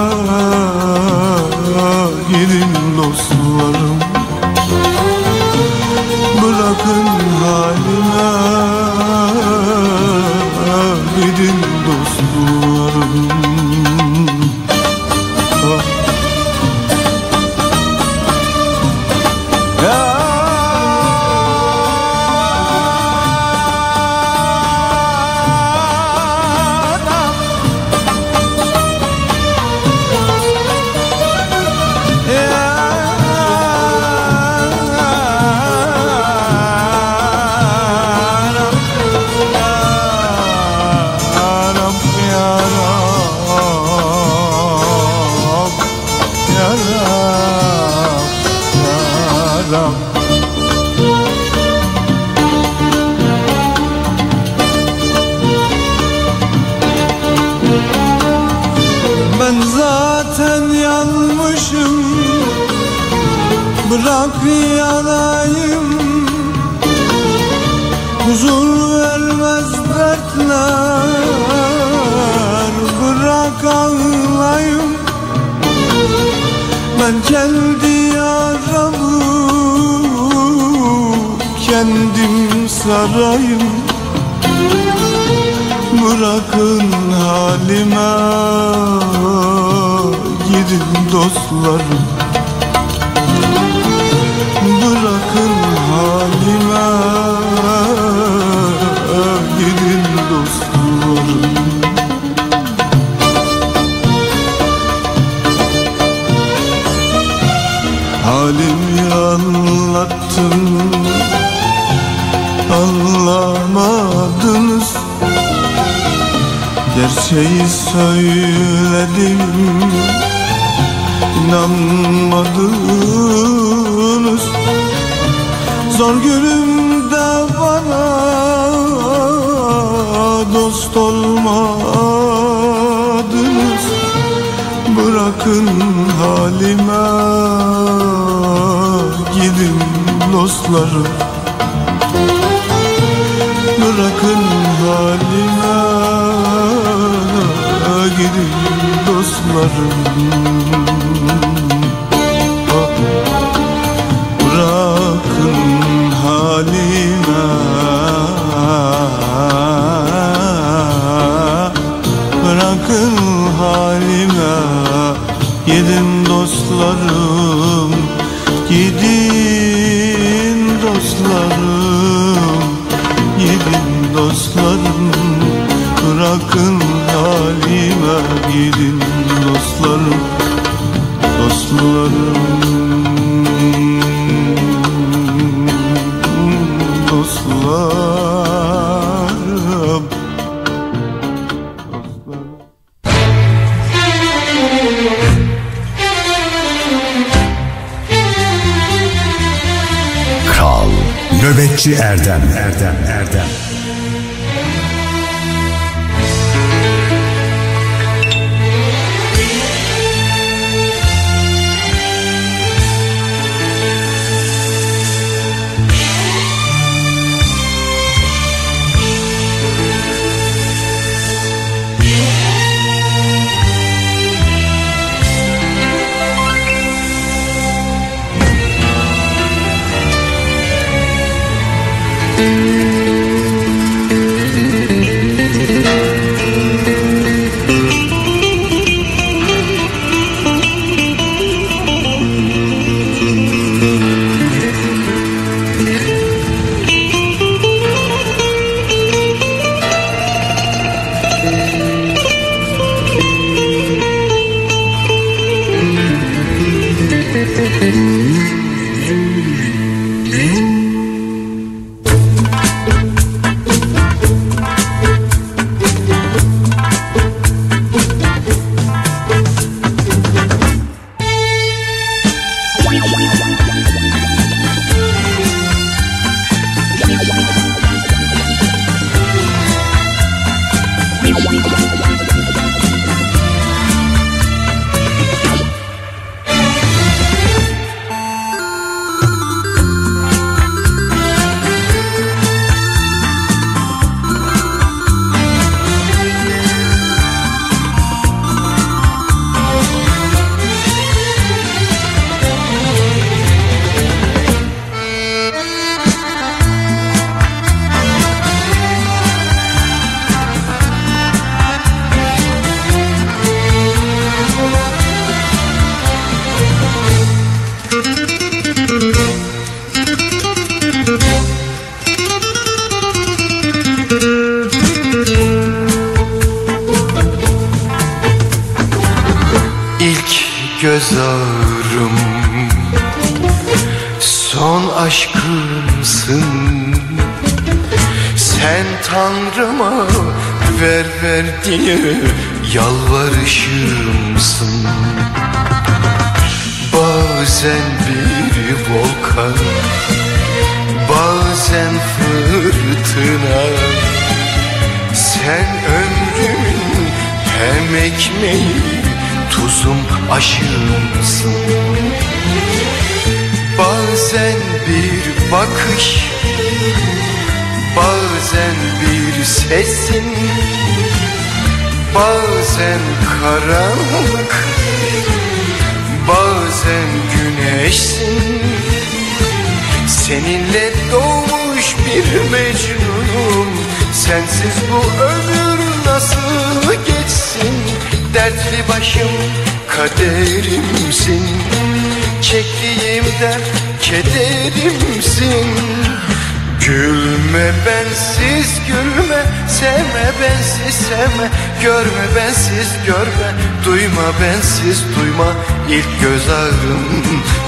sevme Görme bensiz görme. Duyma bensiz duyma. İlk göz ağrım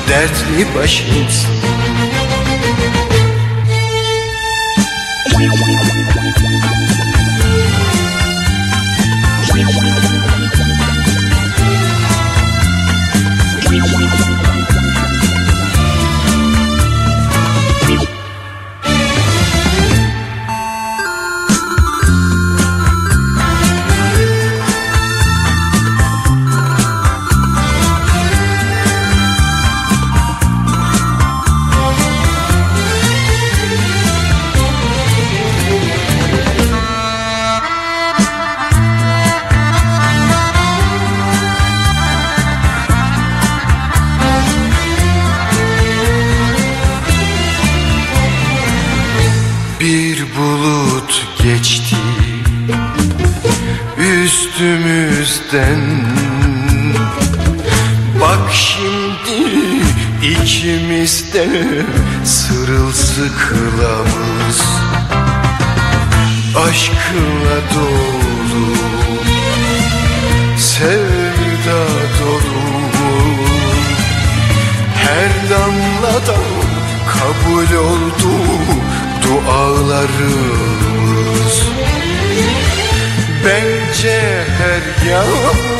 Dertli başımsın ikimizde sırılsıklamız Aşkınla dolu. Sevda dolu. Her damladan kabul oldu dualarımız. Bence her yağmur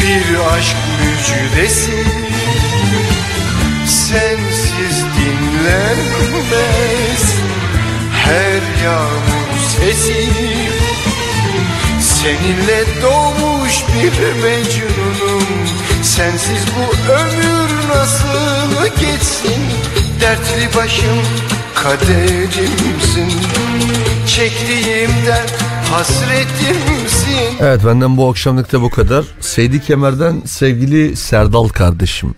bir aşk müjdesi dinlenmez her yağmur sesi Seninle doğmuş bir mecnunum Sensiz bu ömür nasıl geçsin Dertli başım kaderimsin Çektiğim dert hasretimsin Evet benden bu akşamlık da bu kadar. Seydi Kemer'den sevgili Serdal kardeşim.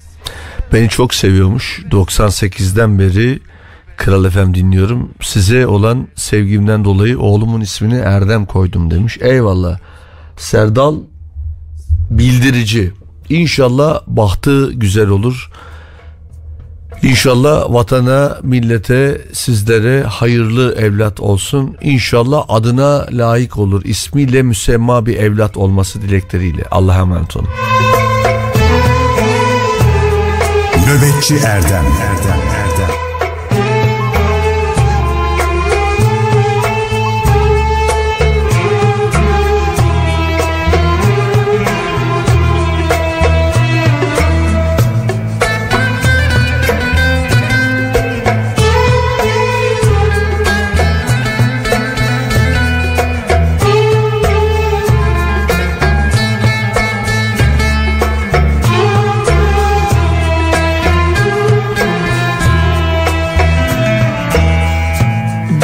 Beni çok seviyormuş. 98'den beri Kral FM dinliyorum. Size olan sevgimden dolayı oğlumun ismini Erdem koydum demiş. Eyvallah. Serdal bildirici. İnşallah bahtı güzel olur. İnşallah vatana, millete, sizlere hayırlı evlat olsun. İnşallah adına layık olur. İsmiyle müsemma bir evlat olması dilekleriyle. Allah'a emanet olun. Nöbetçi Erdem. Erdem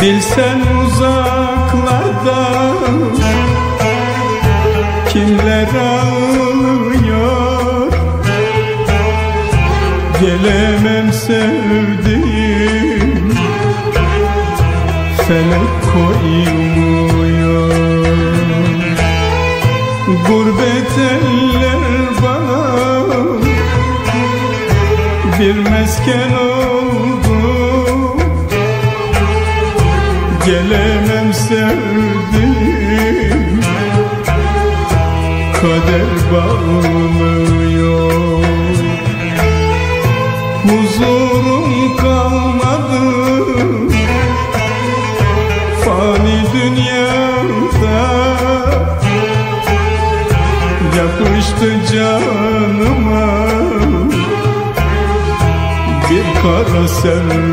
Bilsen uzaklarda kimler ağlıyor? Gelemem sevdiğim felek sen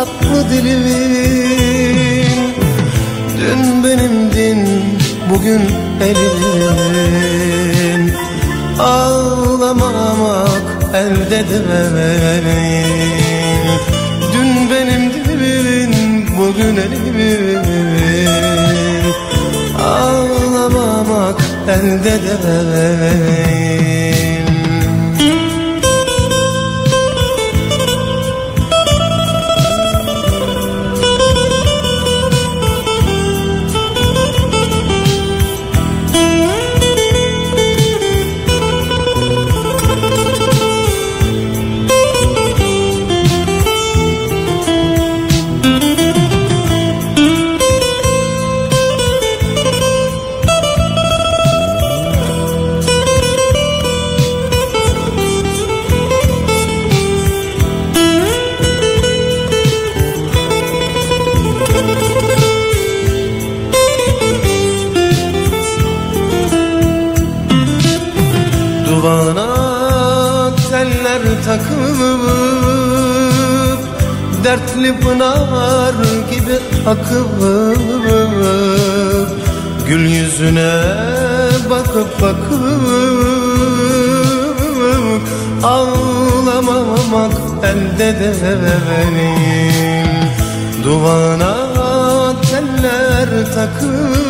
tatlı dilimin. Dün benimdin bugün elimin Ağlamamak elde dememeyim Dün benim benimdin bugün elimin Ağlamamak elde dememeyim gibi pınar gibi akıp Gül yüzüne bakıp bakıp Ağlamamak elde de benim Duvana teller takıp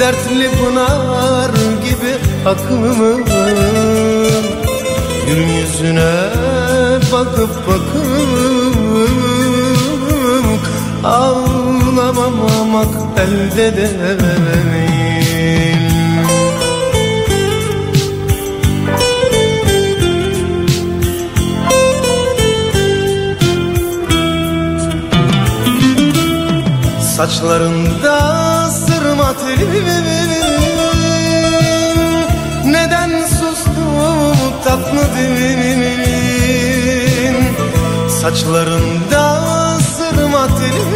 Dertli pınar gibi akıp Gül yüzüne bakıp bakıp Ağlamamak elde değil Saçlarında sırma telin Neden sustu tatlı dilin Saçlarında sırma telin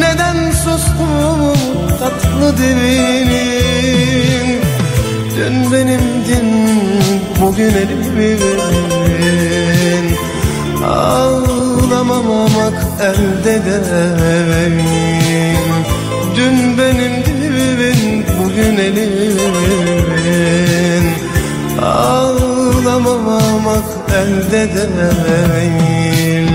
Neden sustum tatlı dilin Dün benimdin bugün elimin Ağlamamamak elde değil Dün benimdin bugün elimin Ağlamamamak elde değil.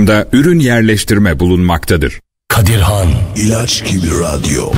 programda ürün yerleştirme bulunmaktadır. Kadirhan İlaç gibi radyo.